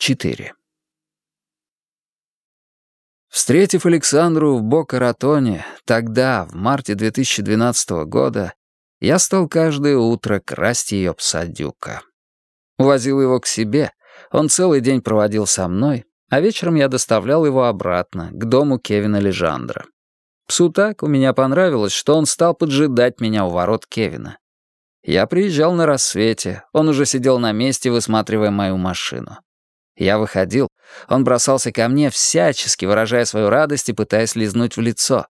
4. Встретив Александру в Бока-Ратоне, тогда, в марте 2012 года, я стал каждое утро красть ее пса Дюка. Увозил его к себе, он целый день проводил со мной, а вечером я доставлял его обратно, к дому Кевина Лежандра. Псу так у меня понравилось, что он стал поджидать меня у ворот Кевина. Я приезжал на рассвете, он уже сидел на месте, высматривая мою машину. Я выходил, он бросался ко мне, всячески выражая свою радость и пытаясь лизнуть в лицо.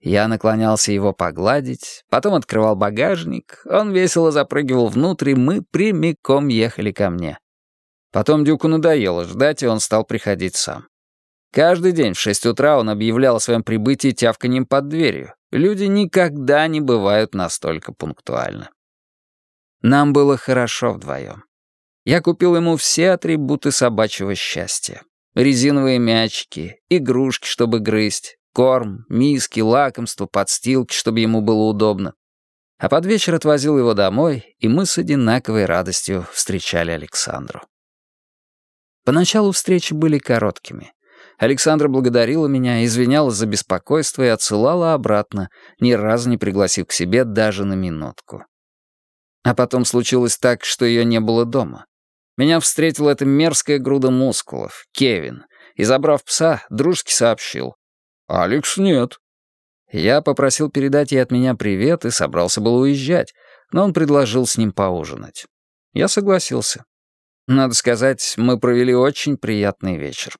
Я наклонялся его погладить, потом открывал багажник, он весело запрыгивал внутрь, и мы прямиком ехали ко мне. Потом Дюку надоело ждать, и он стал приходить сам. Каждый день в шесть утра он объявлял о своем прибытии тявканьем под дверью. Люди никогда не бывают настолько пунктуальны. Нам было хорошо вдвоем. Я купил ему все атрибуты собачьего счастья. Резиновые мячики, игрушки, чтобы грызть, корм, миски, лакомства, подстилки, чтобы ему было удобно. А под вечер отвозил его домой, и мы с одинаковой радостью встречали Александру. Поначалу встречи были короткими. Александра благодарила меня, извинялась за беспокойство и отсылала обратно, ни разу не пригласив к себе даже на минутку. А потом случилось так, что ее не было дома. Меня встретила эта мерзкая груда мускулов, Кевин, и, забрав пса, дружески сообщил. «Алекс нет». Я попросил передать ей от меня привет и собрался было уезжать, но он предложил с ним поужинать. Я согласился. Надо сказать, мы провели очень приятный вечер.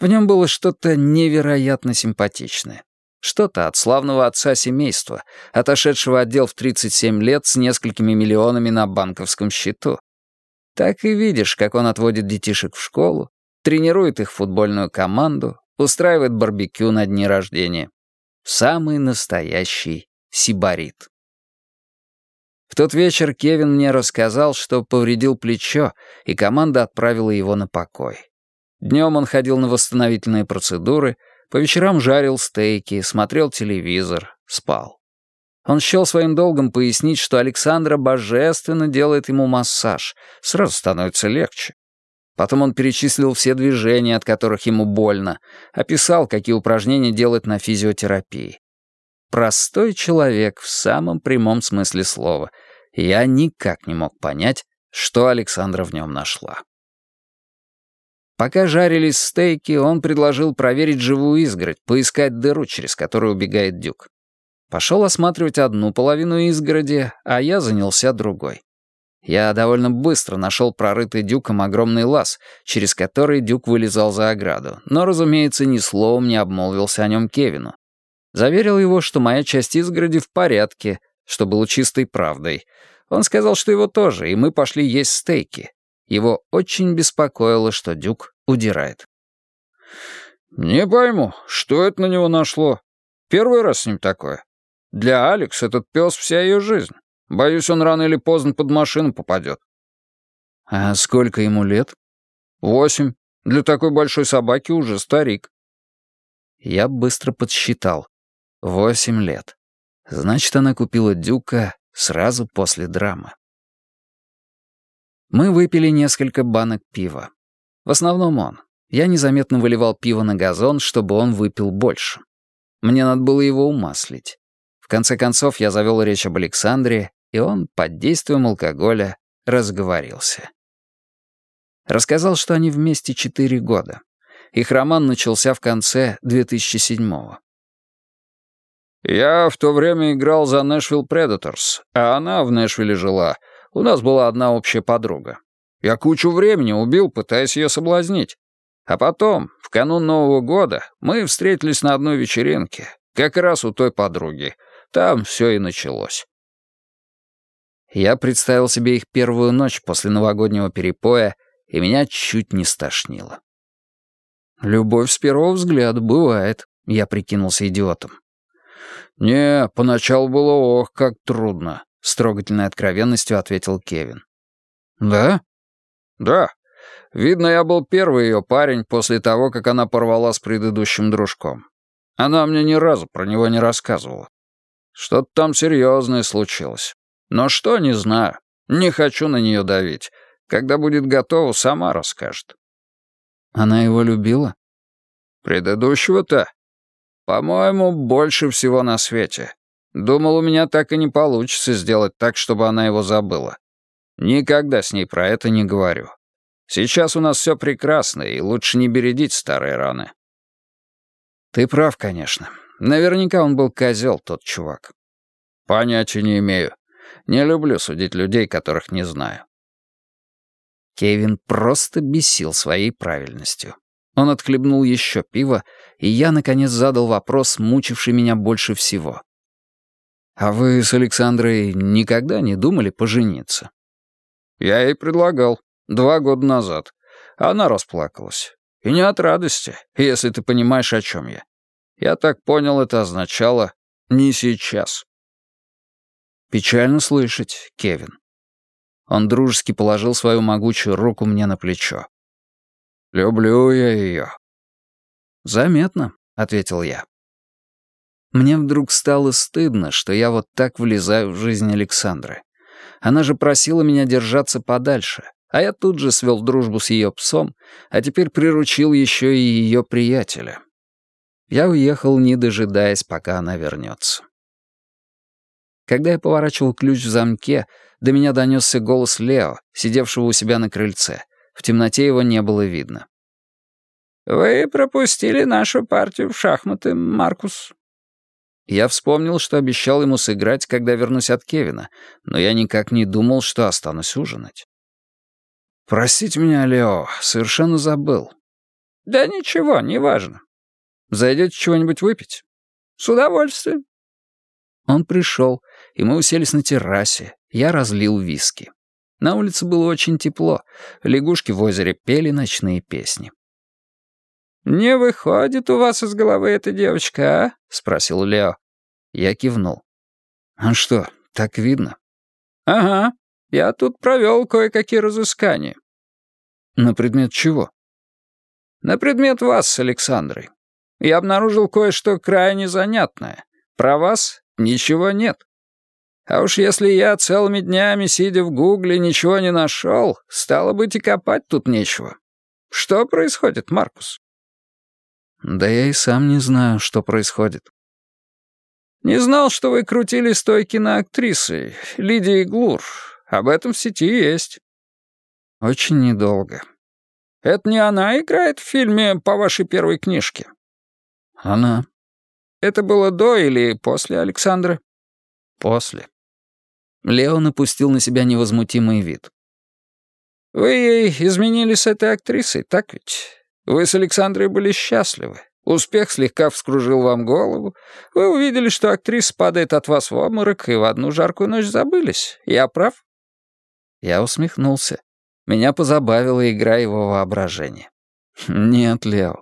В нем было что-то невероятно симпатичное. Что-то от славного отца семейства, отошедшего отдел в 37 лет с несколькими миллионами на банковском счету. Так и видишь, как он отводит детишек в школу, тренирует их футбольную команду, устраивает барбекю на дни рождения. Самый настоящий сибарит. В тот вечер Кевин мне рассказал, что повредил плечо, и команда отправила его на покой. Днем он ходил на восстановительные процедуры, по вечерам жарил стейки, смотрел телевизор, спал. Он счел своим долгом пояснить, что Александра божественно делает ему массаж, сразу становится легче. Потом он перечислил все движения, от которых ему больно, описал, какие упражнения делать на физиотерапии. Простой человек в самом прямом смысле слова. Я никак не мог понять, что Александра в нем нашла. Пока жарились стейки, он предложил проверить живую изгородь, поискать дыру, через которую убегает дюк. Пошел осматривать одну половину изгороди, а я занялся другой. Я довольно быстро нашел прорытый дюком огромный лаз, через который дюк вылезал за ограду, но, разумеется, ни словом не обмолвился о нем Кевину. Заверил его, что моя часть изгороди в порядке, что было чистой правдой. Он сказал, что его тоже, и мы пошли есть стейки. Его очень беспокоило, что Дюк удирает. «Не пойму, что это на него нашло. Первый раз с ним такое. Для Алекс этот пес вся ее жизнь. Боюсь, он рано или поздно под машину попадет». «А сколько ему лет?» «Восемь. Для такой большой собаки уже старик». Я быстро подсчитал. Восемь лет. Значит, она купила Дюка сразу после драмы. Мы выпили несколько банок пива. В основном он. Я незаметно выливал пиво на газон, чтобы он выпил больше. Мне надо было его умаслить. В конце концов, я завел речь об Александре, и он, под действием алкоголя, разговорился. Рассказал, что они вместе четыре года. Их роман начался в конце 2007-го. «Я в то время играл за Нэшвилл Предаторс, а она в Нэшвилле жила. У нас была одна общая подруга. Я кучу времени убил, пытаясь ее соблазнить. А потом, в канун Нового года, мы встретились на одной вечеринке, как раз у той подруги. Там все и началось». Я представил себе их первую ночь после новогоднего перепоя, и меня чуть не стошнило. «Любовь с первого взгляда бывает», — я прикинулся идиотом. «Не, поначалу было ох, как трудно», — с трогательной откровенностью ответил Кевин. «Да?» «Да. Видно, я был первый ее парень после того, как она порвала с предыдущим дружком. Она мне ни разу про него не рассказывала. Что-то там серьезное случилось. Но что, не знаю. Не хочу на нее давить. Когда будет готова, сама расскажет». Она его любила? Предыдущего-то? По-моему, больше всего на свете. Думал, у меня так и не получится сделать так, чтобы она его забыла. Никогда с ней про это не говорю. Сейчас у нас все прекрасно, и лучше не бередить старые раны. Ты прав, конечно. Наверняка он был козел, тот чувак. Понятия не имею. Не люблю судить людей, которых не знаю. Кевин просто бесил своей правильностью. Он отхлебнул еще пиво, и я, наконец, задал вопрос, мучивший меня больше всего. «А вы с Александрой никогда не думали пожениться?» «Я ей предлагал. Два года назад. Она расплакалась. И не от радости, если ты понимаешь, о чем я. Я так понял, это означало «не сейчас». «Печально слышать, Кевин». Он дружески положил свою могучую руку мне на плечо. «Люблю я ее». «Заметно», — ответил я. Мне вдруг стало стыдно, что я вот так влезаю в жизнь Александры. Она же просила меня держаться подальше, а я тут же свел дружбу с ее псом, а теперь приручил еще и ее приятеля. Я уехал, не дожидаясь, пока она вернется. Когда я поворачивал ключ в замке, до меня донесся голос Лео, сидевшего у себя на крыльце. В темноте его не было видно. «Вы пропустили нашу партию в шахматы, Маркус», я вспомнил, что обещал ему сыграть, когда вернусь от Кевина, но я никак не думал, что останусь ужинать. «Простите меня, Лео, совершенно забыл». «Да ничего, неважно». «Зайдете чего-нибудь выпить?» «С удовольствием». Он пришел, и мы уселись на террасе. Я разлил виски. На улице было очень тепло. Лягушки в озере пели ночные песни. «Не выходит у вас из головы эта девочка, а?» — спросил Лео. Я кивнул. «А что, так видно?» «Ага, я тут провел кое-какие разыскания». «На предмет чего?» «На предмет вас с Александрой. Я обнаружил кое-что крайне занятное. Про вас ничего нет. А уж если я целыми днями, сидя в гугле, ничего не нашел, стало быть и копать тут нечего. Что происходит, Маркус?» Да я и сам не знаю, что происходит. Не знал, что вы крутили с той киноактрисой, Лидией Глур. Об этом в сети есть. Очень недолго. Это не она играет в фильме по вашей первой книжке? Она. Это было до или после Александра? После. Лео напустил на себя невозмутимый вид. Вы ей изменили с этой актрисой, так ведь? Вы с Александрой были счастливы. Успех слегка вскружил вам голову. Вы увидели, что актриса падает от вас в обморок, и в одну жаркую ночь забылись. Я прав?» Я усмехнулся. Меня позабавила игра его воображения. «Нет, Лео».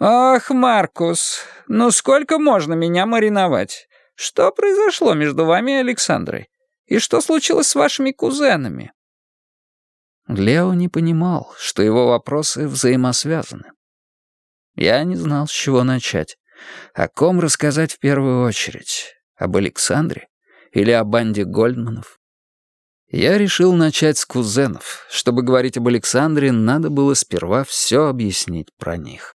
«Ах, Маркус, ну сколько можно меня мариновать? Что произошло между вами и Александрой? И что случилось с вашими кузенами?» Лео не понимал, что его вопросы взаимосвязаны. Я не знал, с чего начать. О ком рассказать в первую очередь? Об Александре? Или о банде Гольдманов? Я решил начать с кузенов. Чтобы говорить об Александре, надо было сперва все объяснить про них.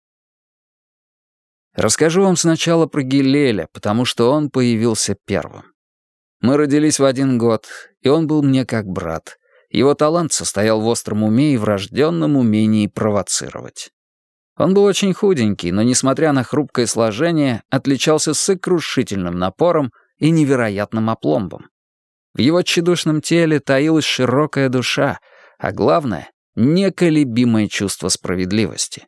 Расскажу вам сначала про Гилеля, потому что он появился первым. Мы родились в один год, и он был мне как брат. Его талант состоял в остром уме и врожденном умении провоцировать. Он был очень худенький, но, несмотря на хрупкое сложение, отличался сокрушительным напором и невероятным опломбом. В его тщедушном теле таилась широкая душа, а главное — неколебимое чувство справедливости.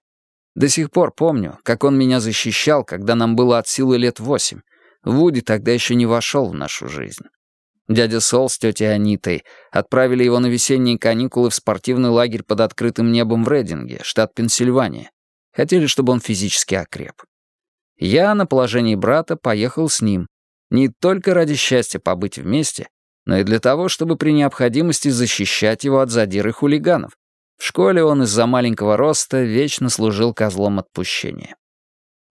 До сих пор помню, как он меня защищал, когда нам было от силы лет восемь. Вуди тогда еще не вошел в нашу жизнь. Дядя Сол с тетей Анитой отправили его на весенние каникулы в спортивный лагерь под открытым небом в Рейдинге, штат Пенсильвания. Хотели, чтобы он физически окреп. Я на положении брата поехал с ним. Не только ради счастья побыть вместе, но и для того, чтобы при необходимости защищать его от задир и хулиганов. В школе он из-за маленького роста вечно служил козлом отпущения.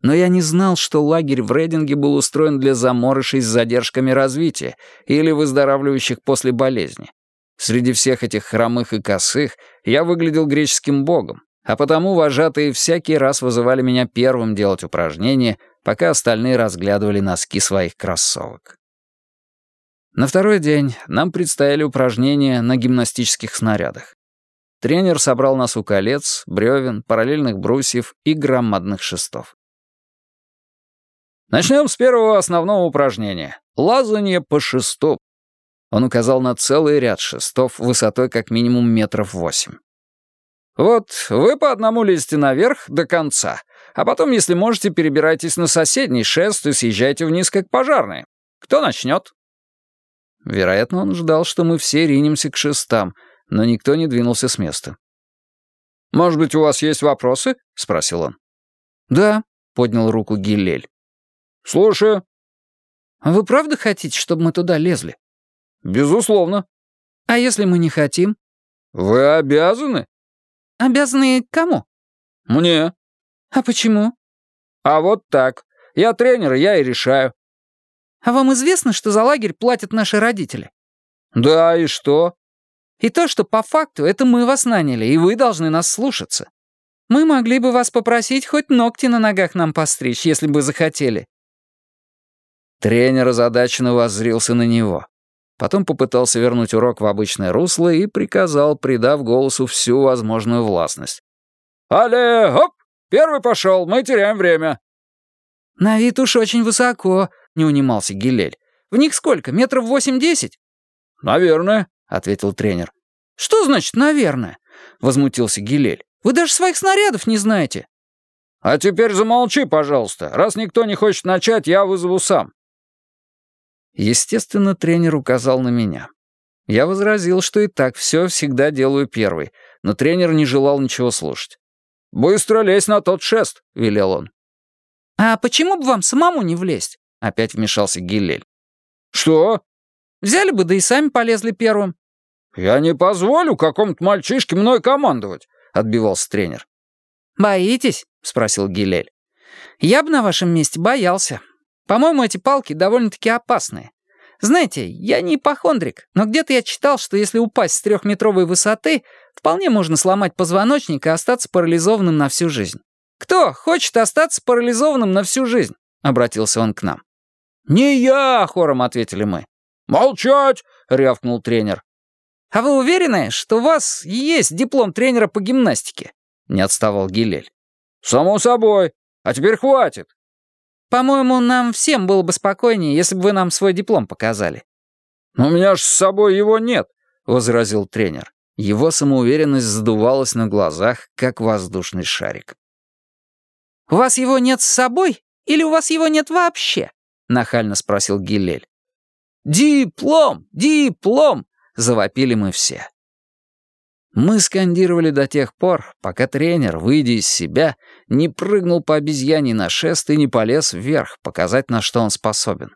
Но я не знал, что лагерь в Рейдинге был устроен для заморышей с задержками развития или выздоравливающих после болезни. Среди всех этих хромых и косых я выглядел греческим богом, А потому вожатые всякий раз вызывали меня первым делать упражнения, пока остальные разглядывали носки своих кроссовок. На второй день нам предстояли упражнения на гимнастических снарядах. Тренер собрал нас у колец, бревен, параллельных брусьев и громадных шестов. Начнем с первого основного упражнения — лазанье по шесту. Он указал на целый ряд шестов высотой как минимум метров восемь. Вот вы по одному лезете наверх до конца, а потом, если можете, перебирайтесь на соседний шест и съезжайте вниз, как пожарные. Кто начнет? Вероятно, он ждал, что мы все ринемся к шестам, но никто не двинулся с места. «Может быть, у вас есть вопросы?» — спросил он. «Да», — поднял руку Гилель. «Слушаю». «А вы правда хотите, чтобы мы туда лезли?» «Безусловно». «А если мы не хотим?» «Вы обязаны». «Обязаны кому?» «Мне». «А почему?» «А вот так. Я тренер, я и решаю». «А вам известно, что за лагерь платят наши родители?» «Да, и что?» «И то, что по факту это мы вас наняли, и вы должны нас слушаться. Мы могли бы вас попросить хоть ногти на ногах нам постричь, если бы захотели». Тренер озадаченно воззрился на него. Потом попытался вернуть урок в обычное русло и приказал, придав голосу всю возможную властность. «Але, хоп! Первый пошел, мы теряем время». «На вид уж очень высоко», — не унимался Гилель. «В них сколько, метров восемь-десять?» «Наверное», — ответил тренер. «Что значит «наверное»?» — возмутился Гилель. «Вы даже своих снарядов не знаете». «А теперь замолчи, пожалуйста. Раз никто не хочет начать, я вызову сам». Естественно, тренер указал на меня. Я возразил, что и так все всегда делаю первый, но тренер не желал ничего слушать. «Быстро лезь на тот шест», — велел он. «А почему бы вам самому не влезть?» — опять вмешался Гиллель. «Что?» «Взяли бы, да и сами полезли первым». «Я не позволю какому-то мальчишке мной командовать», — отбивался тренер. «Боитесь?» — спросил Гилель. «Я бы на вашем месте боялся. По-моему, эти палки довольно-таки опасные. Знаете, я не ипохондрик, но где-то я читал, что если упасть с трехметровой высоты, вполне можно сломать позвоночник и остаться парализованным на всю жизнь. «Кто хочет остаться парализованным на всю жизнь?» — обратился он к нам. «Не я!» — хором ответили мы. «Молчать!» — рявкнул тренер. «А вы уверены, что у вас есть диплом тренера по гимнастике?» — не отставал Гилель. «Само собой. А теперь хватит. По-моему, нам всем было бы спокойнее, если бы вы нам свой диплом показали». «Но у меня ж с собой его нет», — возразил тренер. Его самоуверенность задувалась на глазах, как воздушный шарик. «У вас его нет с собой или у вас его нет вообще?» — нахально спросил Гилель. «Диплом! Диплом!» — завопили мы все. Мы скандировали до тех пор, пока тренер, выйдя из себя, не прыгнул по обезьяне на шест и не полез вверх, показать, на что он способен.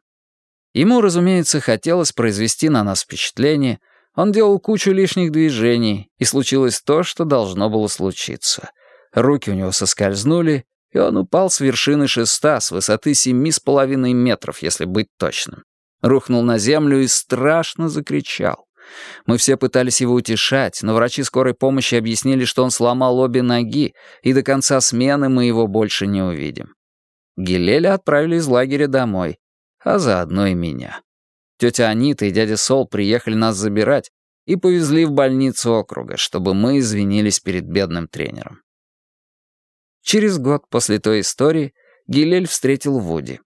Ему, разумеется, хотелось произвести на нас впечатление, он делал кучу лишних движений, и случилось то, что должно было случиться. Руки у него соскользнули, и он упал с вершины шеста с высоты семи с половиной метров, если быть точным. Рухнул на землю и страшно закричал. Мы все пытались его утешать, но врачи скорой помощи объяснили, что он сломал обе ноги, и до конца смены мы его больше не увидим. Гилеля отправили из лагеря домой, а заодно и меня. Тетя Анита и дядя Сол приехали нас забирать и повезли в больницу округа, чтобы мы извинились перед бедным тренером. Через год после той истории Гилель встретил Вуди.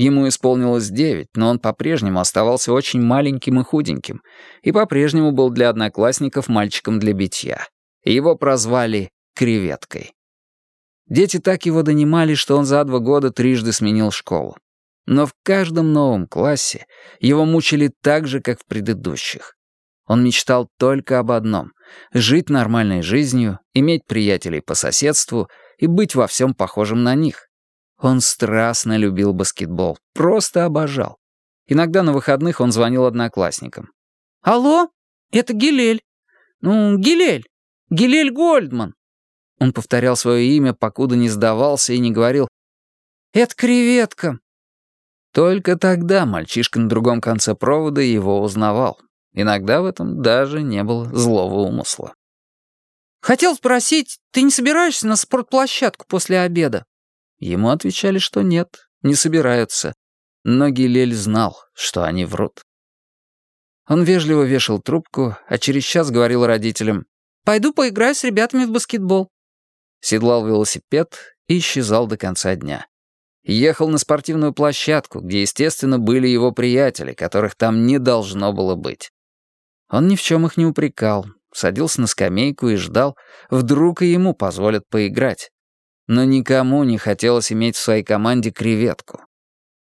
Ему исполнилось девять, но он по-прежнему оставался очень маленьким и худеньким, и по-прежнему был для одноклассников мальчиком для битья. Его прозвали «креветкой». Дети так его донимали, что он за два года трижды сменил школу. Но в каждом новом классе его мучили так же, как в предыдущих. Он мечтал только об одном — жить нормальной жизнью, иметь приятелей по соседству и быть во всем похожим на них. Он страстно любил баскетбол, просто обожал. Иногда на выходных он звонил одноклассникам. «Алло, это Гилель. Ну, Гилель. Гилель Гольдман». Он повторял свое имя, покуда не сдавался и не говорил «Это креветка». Только тогда мальчишка на другом конце провода его узнавал. Иногда в этом даже не было злого умысла. «Хотел спросить, ты не собираешься на спортплощадку после обеда?» Ему отвечали, что нет, не собираются. Но Гилель знал, что они врут. Он вежливо вешал трубку, а через час говорил родителям «Пойду поиграю с ребятами в баскетбол». Седлал велосипед и исчезал до конца дня. Ехал на спортивную площадку, где, естественно, были его приятели, которых там не должно было быть. Он ни в чем их не упрекал, садился на скамейку и ждал, вдруг и ему позволят поиграть. Но никому не хотелось иметь в своей команде креветку.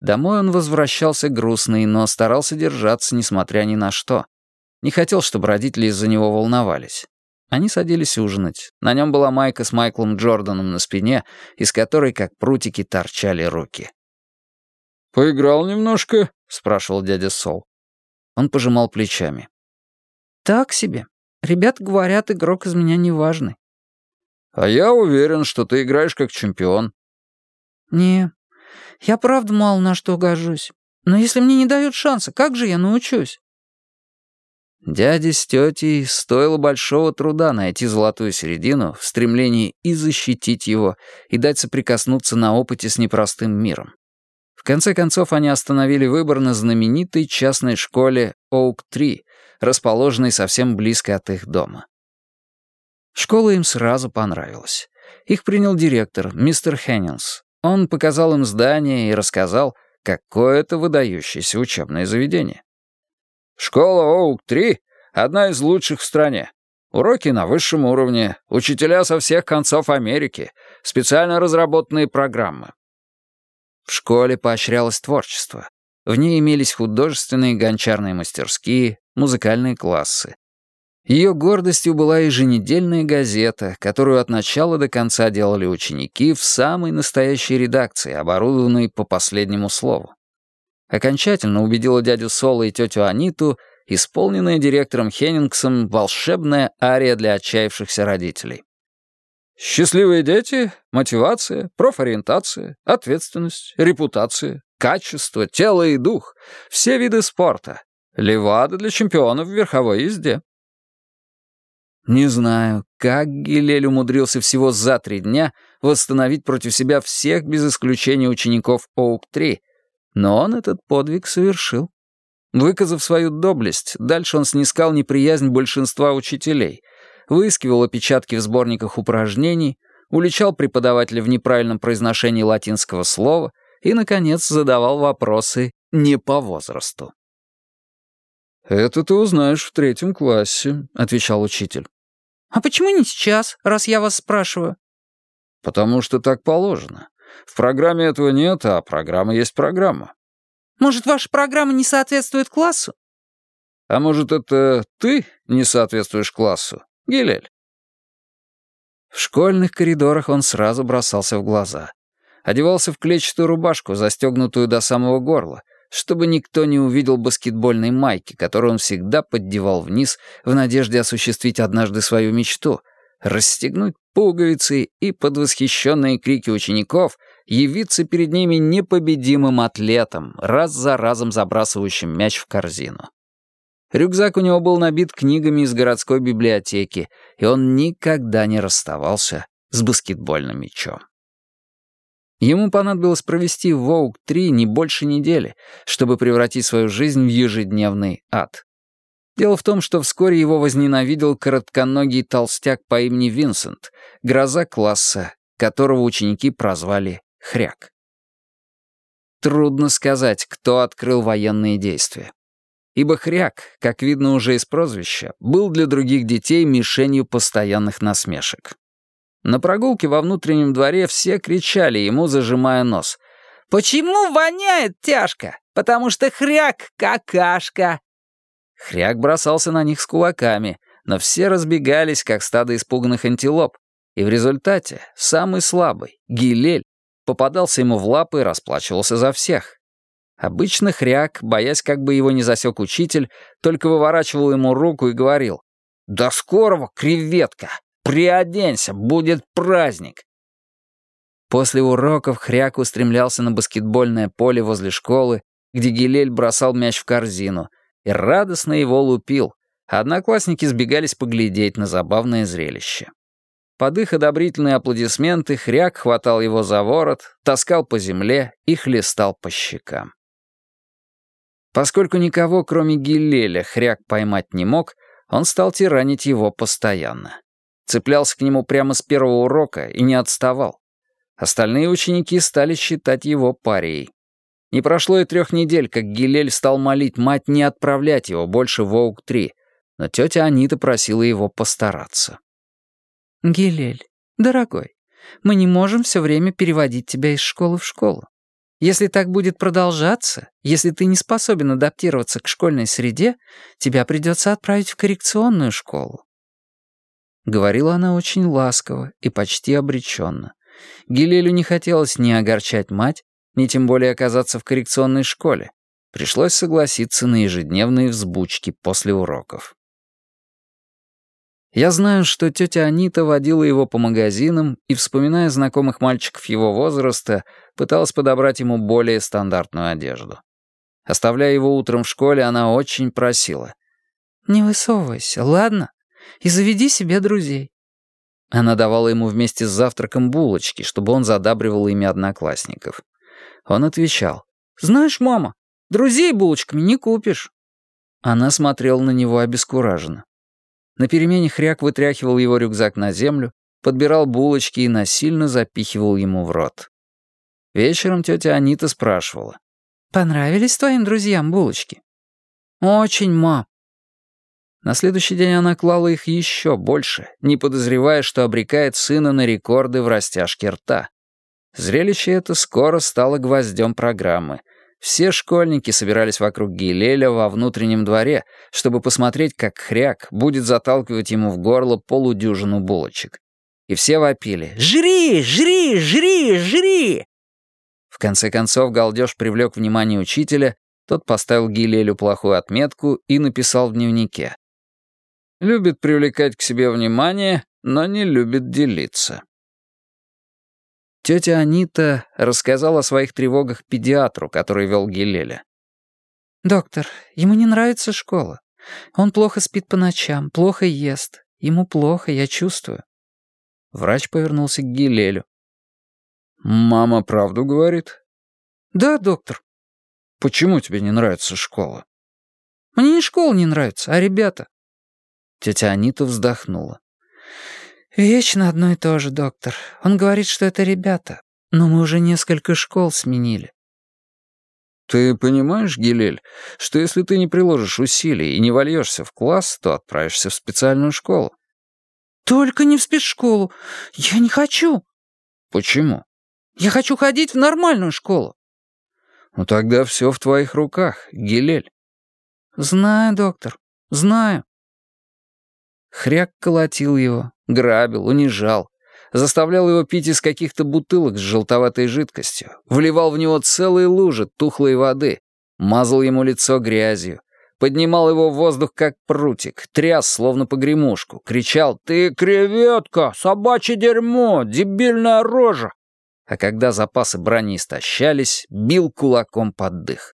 Домой он возвращался грустный, но старался держаться, несмотря ни на что. Не хотел, чтобы родители из-за него волновались. Они садились ужинать. На нем была майка с Майклом Джорданом на спине, из которой, как прутики, торчали руки. «Поиграл немножко?» — спрашивал дядя Сол. Он пожимал плечами. «Так себе. Ребята говорят, игрок из меня неважный». «А я уверен, что ты играешь как чемпион». «Не, я правда мало на что гожусь. Но если мне не дают шанса, как же я научусь?» Дяде с тетей стоило большого труда найти золотую середину в стремлении и защитить его, и дать соприкоснуться на опыте с непростым миром. В конце концов, они остановили выбор на знаменитой частной школе Оук-3, расположенной совсем близко от их дома. Школа им сразу понравилась. Их принял директор, мистер Хеннинс. Он показал им здание и рассказал, какое это выдающееся учебное заведение. Школа Оук-3 — одна из лучших в стране. Уроки на высшем уровне, учителя со всех концов Америки, специально разработанные программы. В школе поощрялось творчество. В ней имелись художественные гончарные мастерские, музыкальные классы. Ее гордостью была еженедельная газета, которую от начала до конца делали ученики в самой настоящей редакции, оборудованной по последнему слову окончательно убедила дядю Соло и тетю Аниту, исполненная директором Хеннингсом волшебная ария для отчаявшихся родителей. Счастливые дети, мотивация, профориентация, ответственность, репутация, качество, тело и дух, все виды спорта. Левада для чемпионов в верховой езде. Не знаю, как Гилель умудрился всего за три дня восстановить против себя всех без исключения учеников Оук-3, но он этот подвиг совершил. Выказав свою доблесть, дальше он снискал неприязнь большинства учителей, выискивал опечатки в сборниках упражнений, уличал преподавателя в неправильном произношении латинского слова и, наконец, задавал вопросы не по возрасту. «Это ты узнаешь в третьем классе», — отвечал учитель. «А почему не сейчас, раз я вас спрашиваю?» «Потому что так положено. В программе этого нет, а программа есть программа. Может, ваша программа не соответствует классу? А может, это ты не соответствуешь классу, Гилель? В школьных коридорах он сразу бросался в глаза. Одевался в клетчатую рубашку, застегнутую до самого горла, чтобы никто не увидел баскетбольной майки, которую он всегда поддевал вниз в надежде осуществить однажды свою мечту — расстегнуть пуговицы и под восхищенные крики учеников явиться перед ними непобедимым атлетом, раз за разом забрасывающим мяч в корзину. Рюкзак у него был набит книгами из городской библиотеки, и он никогда не расставался с баскетбольным мячом. Ему понадобилось провести в Воук-3 не больше недели, чтобы превратить свою жизнь в ежедневный ад. Дело в том, что вскоре его возненавидел коротконогий толстяк по имени Винсент, гроза класса, которого ученики прозвали Хряк. Трудно сказать, кто открыл военные действия. Ибо Хряк, как видно уже из прозвища, был для других детей мишенью постоянных насмешек. На прогулке во внутреннем дворе все кричали ему, зажимая нос. «Почему воняет тяжко? Потому что Хряк — какашка!» Хряк бросался на них с кулаками, но все разбегались, как стадо испуганных антилоп, и в результате самый слабый, Гилель, попадался ему в лапы и расплачивался за всех. Обычно Хряк, боясь, как бы его не засек учитель, только выворачивал ему руку и говорил «До скорого, креветка! Приоденься, будет праздник!» После уроков Хряк устремлялся на баскетбольное поле возле школы, где Гилель бросал мяч в корзину, и радостно его лупил, одноклассники сбегались поглядеть на забавное зрелище. под их одобрительные аплодисменты хряк хватал его за ворот, таскал по земле и хлестал по щекам. Поскольку никого, кроме Гилеля, хряк поймать не мог, он стал тиранить его постоянно. Цеплялся к нему прямо с первого урока и не отставал. Остальные ученики стали считать его парией. Не прошло и трех недель, как Гилель стал молить мать не отправлять его больше в ОУК-3, но тетя Анита просила его постараться. «Гилель, дорогой, мы не можем все время переводить тебя из школы в школу. Если так будет продолжаться, если ты не способен адаптироваться к школьной среде, тебя придется отправить в коррекционную школу». Говорила она очень ласково и почти обреченно. Гилелю не хотелось ни огорчать мать, ни тем более оказаться в коррекционной школе. Пришлось согласиться на ежедневные взбучки после уроков. Я знаю, что тетя Анита водила его по магазинам и, вспоминая знакомых мальчиков его возраста, пыталась подобрать ему более стандартную одежду. Оставляя его утром в школе, она очень просила. «Не высовывайся, ладно? И заведи себе друзей». Она давала ему вместе с завтраком булочки, чтобы он задабривал ими одноклассников. Он отвечал. «Знаешь, мама, друзей булочками не купишь». Она смотрела на него обескураженно. На перемене хряк вытряхивал его рюкзак на землю, подбирал булочки и насильно запихивал ему в рот. Вечером тетя Анита спрашивала. «Понравились твоим друзьям булочки?» «Очень, ма». На следующий день она клала их еще больше, не подозревая, что обрекает сына на рекорды в растяжке рта. Зрелище это скоро стало гвоздем программы, все школьники собирались вокруг Гилеля во внутреннем дворе, чтобы посмотреть, как хряк будет заталкивать ему в горло полудюжину булочек. И все вопили «Жри! Жри! Жри! Жри!» В конце концов галдеж привлек внимание учителя, тот поставил Гилелю плохую отметку и написал в дневнике. «Любит привлекать к себе внимание, но не любит делиться». Тетя Анита рассказала о своих тревогах педиатру, который вел Гилеля. «Доктор, ему не нравится школа. Он плохо спит по ночам, плохо ест. Ему плохо, я чувствую». Врач повернулся к Гилелю. «Мама правду говорит?» «Да, доктор». «Почему тебе не нравится школа?» «Мне не школа не нравится, а ребята». Тетя Анита вздохнула. «Вечно одно и то же, доктор. Он говорит, что это ребята. Но мы уже несколько школ сменили». «Ты понимаешь, Гилель, что если ты не приложишь усилий и не вольешься в класс, то отправишься в специальную школу?» «Только не в спецшколу. Я не хочу». «Почему?» «Я хочу ходить в нормальную школу». «Ну тогда все в твоих руках, Гилель». «Знаю, доктор, знаю». Хряк колотил его, грабил, унижал. Заставлял его пить из каких-то бутылок с желтоватой жидкостью. Вливал в него целые лужи тухлой воды. Мазал ему лицо грязью. Поднимал его в воздух, как прутик. Тряс, словно погремушку. Кричал «Ты креветка! Собачье дерьмо! Дебильная рожа!» А когда запасы брани истощались, бил кулаком под дых.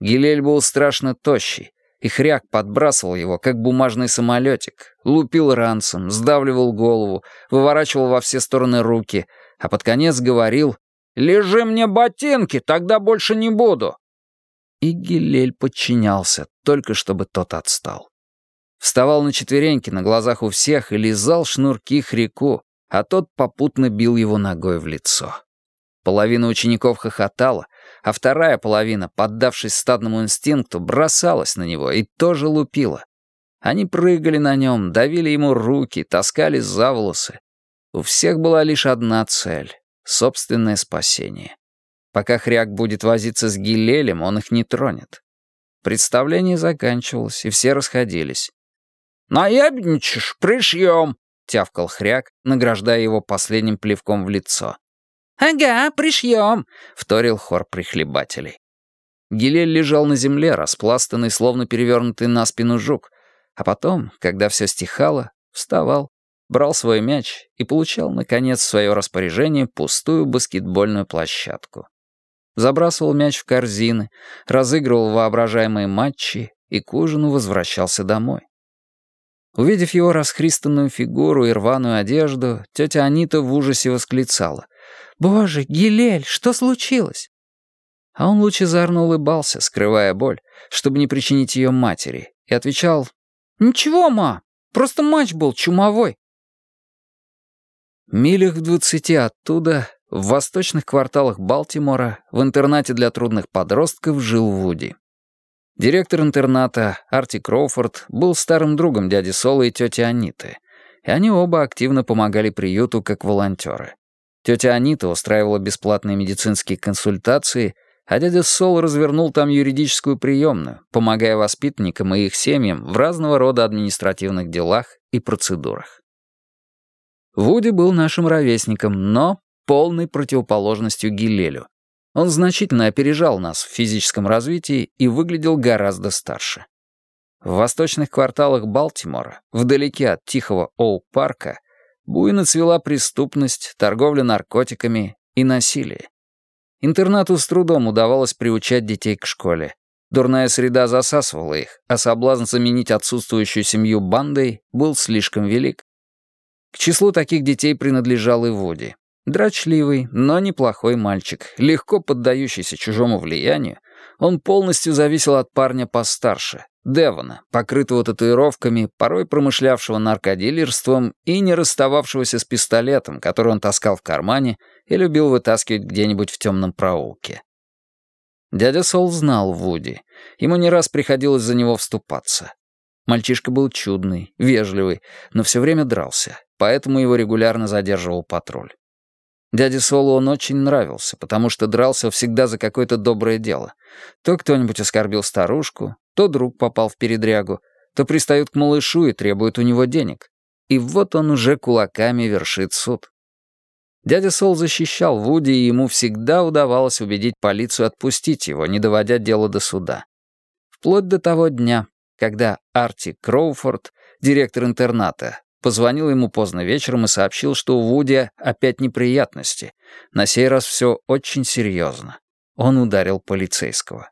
Гилель был страшно тощий, и хряк подбрасывал его, как бумажный самолетик, лупил ранцем, сдавливал голову, выворачивал во все стороны руки, а под конец говорил «Лежи мне ботинки, тогда больше не буду». И Гилель подчинялся, только чтобы тот отстал. Вставал на четвереньки на глазах у всех и лизал шнурки хряку, а тот попутно бил его ногой в лицо. Половина учеников хохотала, а вторая половина, поддавшись стадному инстинкту, бросалась на него и тоже лупила. Они прыгали на нем, давили ему руки, таскали за волосы. У всех была лишь одна цель — собственное спасение. Пока хряк будет возиться с Гилелем, он их не тронет. Представление заканчивалось, и все расходились. «Наябничаешь, пришьем!» — тявкал хряк, награждая его последним плевком в лицо. «Ага, пришьем», — вторил хор прихлебателей. Гилель лежал на земле, распластанный, словно перевернутый на спину жук, а потом, когда все стихало, вставал, брал свой мяч и получал, наконец, в свое распоряжение пустую баскетбольную площадку. Забрасывал мяч в корзины, разыгрывал воображаемые матчи и к ужину возвращался домой. Увидев его расхристанную фигуру и рваную одежду, тетя Анита в ужасе восклицала. «Боже, Гилель, что случилось?» А он лучезарно улыбался, скрывая боль, чтобы не причинить ее матери, и отвечал «Ничего, ма, просто матч был чумовой». Милях в двадцати оттуда, в восточных кварталах Балтимора, в интернате для трудных подростков жил Вуди. Директор интерната, Арти Кроуфорд, был старым другом дяди Соло и тети Аниты, и они оба активно помогали приюту как волонтеры. Тетя Анита устраивала бесплатные медицинские консультации, а дядя Сол развернул там юридическую приемную, помогая воспитанникам и их семьям в разного рода административных делах и процедурах. Вуди был нашим ровесником, но полной противоположностью Гилелю. Он значительно опережал нас в физическом развитии и выглядел гораздо старше. В восточных кварталах Балтимора, вдалеке от тихого Оук-парка, буйно цвела преступность, торговля наркотиками и насилие. Интернату с трудом удавалось приучать детей к школе. Дурная среда засасывала их, а соблазн заменить отсутствующую семью бандой был слишком велик. К числу таких детей принадлежал и Вуди. Дрочливый, но неплохой мальчик, легко поддающийся чужому влиянию, он полностью зависел от парня постарше, Девона, покрытого татуировками, порой промышлявшего наркодилерством и не расстававшегося с пистолетом, который он таскал в кармане и любил вытаскивать где-нибудь в темном проулке. Дядя Сол знал Вуди. Ему не раз приходилось за него вступаться. Мальчишка был чудный, вежливый, но все время дрался поэтому его регулярно задерживал патруль. Дяде Солу он очень нравился, потому что дрался всегда за какое-то доброе дело. То кто-нибудь оскорбил старушку, то друг попал в передрягу, то пристают к малышу и требуют у него денег. И вот он уже кулаками вершит суд. Дядя Сол защищал Вуди, и ему всегда удавалось убедить полицию отпустить его, не доводя дело до суда. Вплоть до того дня, когда Арти Кроуфорд, директор интерната, Позвонил ему поздно вечером и сообщил, что у Вуди опять неприятности. На сей раз все очень серьезно. Он ударил полицейского.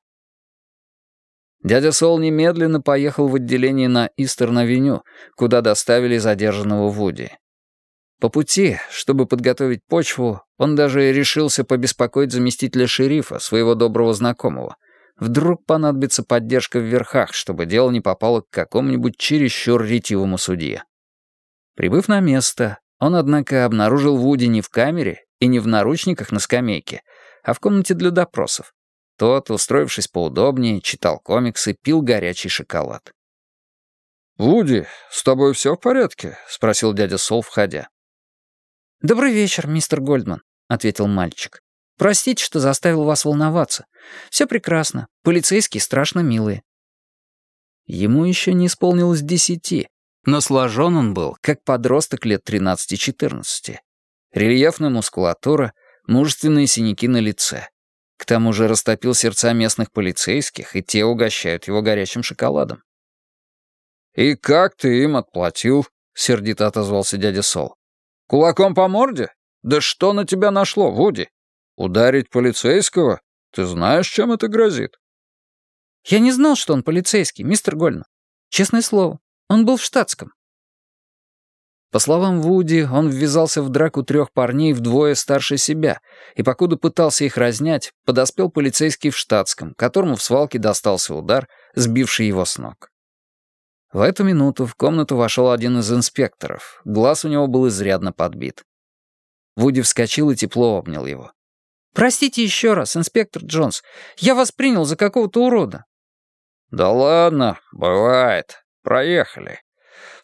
Дядя Сол немедленно поехал в отделение на Истерн-авеню, куда доставили задержанного Вуди. По пути, чтобы подготовить почву, он даже решился побеспокоить заместителя шерифа, своего доброго знакомого. Вдруг понадобится поддержка в верхах, чтобы дело не попало к какому-нибудь чересчур ретивому судье. Прибыв на место, он, однако, обнаружил Вуди не в камере и не в наручниках на скамейке, а в комнате для допросов. Тот, устроившись поудобнее, читал комиксы, пил горячий шоколад. «Вуди, с тобой все в порядке?» — спросил дядя Сол, входя. «Добрый вечер, мистер Гольдман», — ответил мальчик. «Простите, что заставил вас волноваться. Все прекрасно. Полицейские страшно милые». Ему еще не исполнилось десяти, но сложен он был, как подросток лет 13-14. Рельефная мускулатура, мужественные синяки на лице. К тому же растопил сердца местных полицейских, и те угощают его горячим шоколадом. «И как ты им отплатил?» — сердито отозвался дядя Сол. «Кулаком по морде? Да что на тебя нашло, Вуди? Ударить полицейского? Ты знаешь, чем это грозит?» «Я не знал, что он полицейский, мистер Гольна. Честное слово. Он был в штатском. По словам Вуди, он ввязался в драку трех парней вдвое старше себя, и покуда пытался их разнять, подоспел полицейский в штатском, которому в свалке достался удар, сбивший его с ног. В эту минуту в комнату вошел один из инспекторов. Глаз у него был изрядно подбит. Вуди вскочил и тепло обнял его. «Простите еще раз, инспектор Джонс. Я вас принял за какого-то урода». «Да ладно, бывает», Проехали.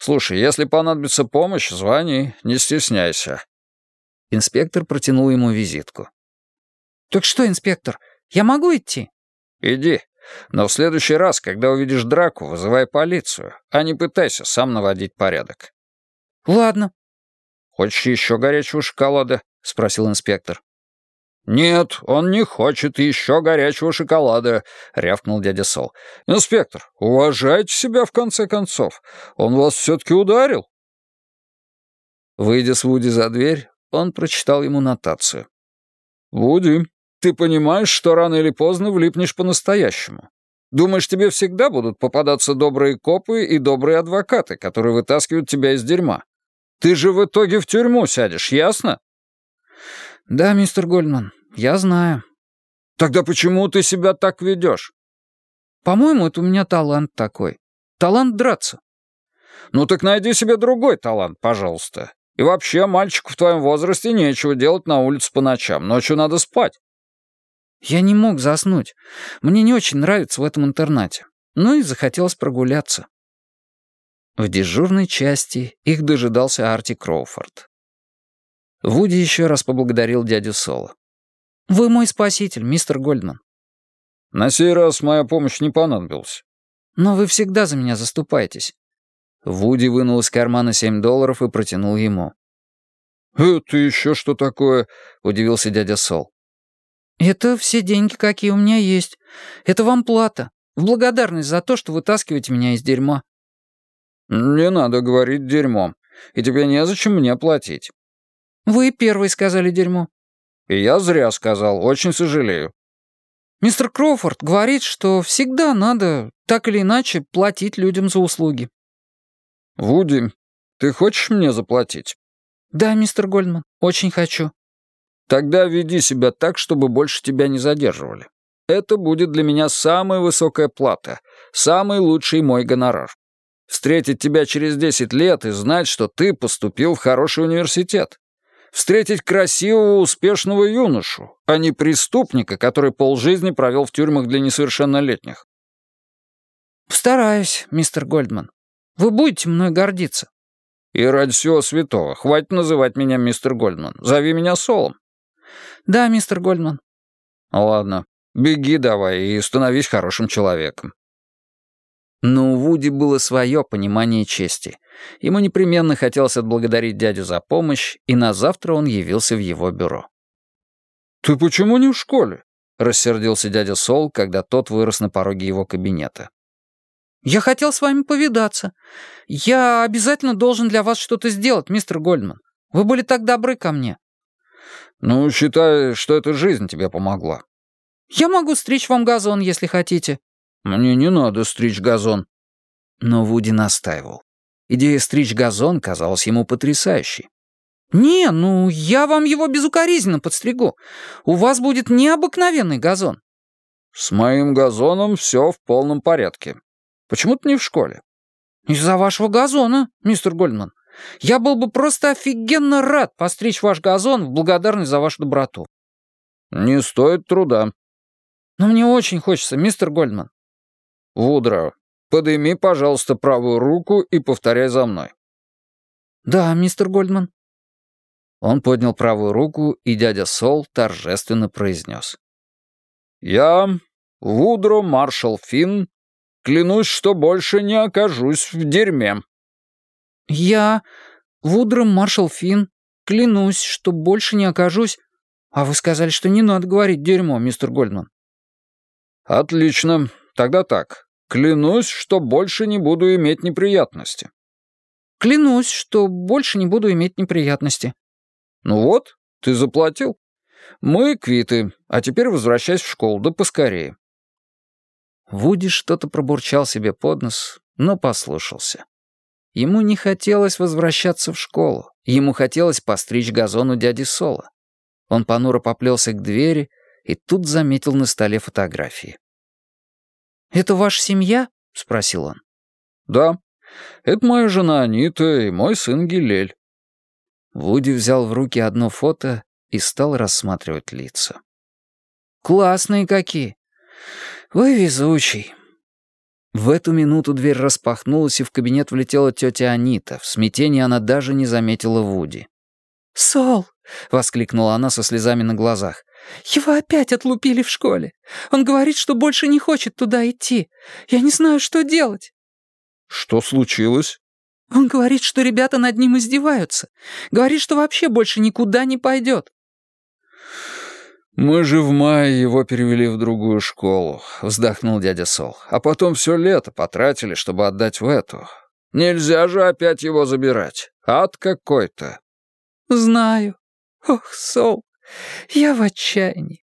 Слушай, если понадобится помощь, звони, не стесняйся». Инспектор протянул ему визитку. «Так что, инспектор, я могу идти?» «Иди. Но в следующий раз, когда увидишь драку, вызывай полицию, а не пытайся сам наводить порядок». «Ладно». «Хочешь еще горячего шоколада?» — спросил инспектор. «Нет, он не хочет еще горячего шоколада», — рявкнул дядя Сол. «Инспектор, уважайте себя в конце концов. Он вас все-таки ударил». Выйдя с Вуди за дверь, он прочитал ему нотацию. «Вуди, ты понимаешь, что рано или поздно влипнешь по-настоящему. Думаешь, тебе всегда будут попадаться добрые копы и добрые адвокаты, которые вытаскивают тебя из дерьма? Ты же в итоге в тюрьму сядешь, ясно?» «Да, мистер Гольдман, я знаю». «Тогда почему ты себя так ведешь?» «По-моему, это у меня талант такой. Талант драться». «Ну так найди себе другой талант, пожалуйста. И вообще, мальчику в твоем возрасте нечего делать на улице по ночам. Ночью надо спать». Я не мог заснуть. Мне не очень нравится в этом интернате. Ну и захотелось прогуляться. В дежурной части их дожидался Арти Кроуфорд. Вуди еще раз поблагодарил дядю Соло. «Вы мой спаситель, мистер Гольдман». «На сей раз моя помощь не понадобилась». «Но вы всегда за меня заступаетесь». Вуди вынул из кармана семь долларов и протянул ему. «Это еще что такое?» — удивился дядя Сол. «Это все деньги, какие у меня есть. Это вам плата. В благодарность за то, что вытаскиваете меня из дерьма». «Не надо говорить дерьмом, и тебе незачем мне платить». «Вы первый сказали дерьмо». «И я зря сказал, очень сожалею». «Мистер Кроуфорд говорит, что всегда надо, так или иначе, платить людям за услуги». «Вуди, ты хочешь мне заплатить?» «Да, мистер Гольдман, очень хочу». «Тогда веди себя так, чтобы больше тебя не задерживали. Это будет для меня самая высокая плата, самый лучший мой гонорар. Встретить тебя через 10 лет и знать, что ты поступил в хороший университет. Встретить красивого, успешного юношу, а не преступника, который полжизни провел в тюрьмах для несовершеннолетних. «Стараюсь, мистер Гольдман. Вы будете мной гордиться». «И ради всего святого, хватит называть меня мистер Гольдман. Зови меня Солом». «Да, мистер Гольдман». «Ладно, беги давай и становись хорошим человеком». Но у Вуди было свое понимание чести. Ему непременно хотелось отблагодарить дядю за помощь, и на завтра он явился в его бюро. «Ты почему не в школе?» — рассердился дядя Сол, когда тот вырос на пороге его кабинета. «Я хотел с вами повидаться. Я обязательно должен для вас что-то сделать, мистер Гольдман. Вы были так добры ко мне». «Ну, считай, что эта жизнь тебе помогла». «Я могу стричь вам газон, если хотите». «Мне не надо стричь газон». Но Вуди настаивал. Идея стричь газон казалась ему потрясающей. «Не, ну, я вам его безукоризненно подстригу. У вас будет необыкновенный газон». «С моим газоном все в полном порядке. Почему ты не в школе?» «Из-за вашего газона, мистер Гольдман. Я был бы просто офигенно рад постричь ваш газон в благодарность за вашу доброту». «Не стоит труда». «Но мне очень хочется, мистер Гольдман. «Вудро, подыми, пожалуйста, правую руку и повторяй за мной». «Да, мистер Гольдман». Он поднял правую руку, и дядя Сол торжественно произнес. «Я, Вудро Маршал Финн, клянусь, что больше не окажусь в дерьме». «Я, Вудро Маршал Финн, клянусь, что больше не окажусь...» «А вы сказали, что не надо говорить дерьмо, мистер Гольдман». «Отлично. Тогда так. Клянусь, что больше не буду иметь неприятности». «Клянусь, что больше не буду иметь неприятности». «Ну вот, ты заплатил. Мы квиты, а теперь возвращайся в школу, да поскорее». Вуди что-то пробурчал себе под нос, но послушался. Ему не хотелось возвращаться в школу, ему хотелось постричь газон у дяди Сола. Он понуро поплелся к двери и тут заметил на столе фотографии. «Это ваша семья?» — спросил он. «Да. Это моя жена Анита и мой сын Гилель». Вуди взял в руки одно фото и стал рассматривать лица. «Классные какие! Вы везучий!» В эту минуту дверь распахнулась, и в кабинет влетела тетя Анита. В смятении она даже не заметила Вуди. «Сол!» — воскликнула она со слезами на глазах. «Его опять отлупили в школе. Он говорит, что больше не хочет туда идти. Я не знаю, что делать». «Что случилось?» «Он говорит, что ребята над ним издеваются. Говорит, что вообще больше никуда не пойдет». «Мы же в мае его перевели в другую школу», — вздохнул дядя Сол. «А потом все лето потратили, чтобы отдать в эту. Нельзя же опять его забирать. Ад какой-то». «Знаю. Ох, Сол, я в отчаянии.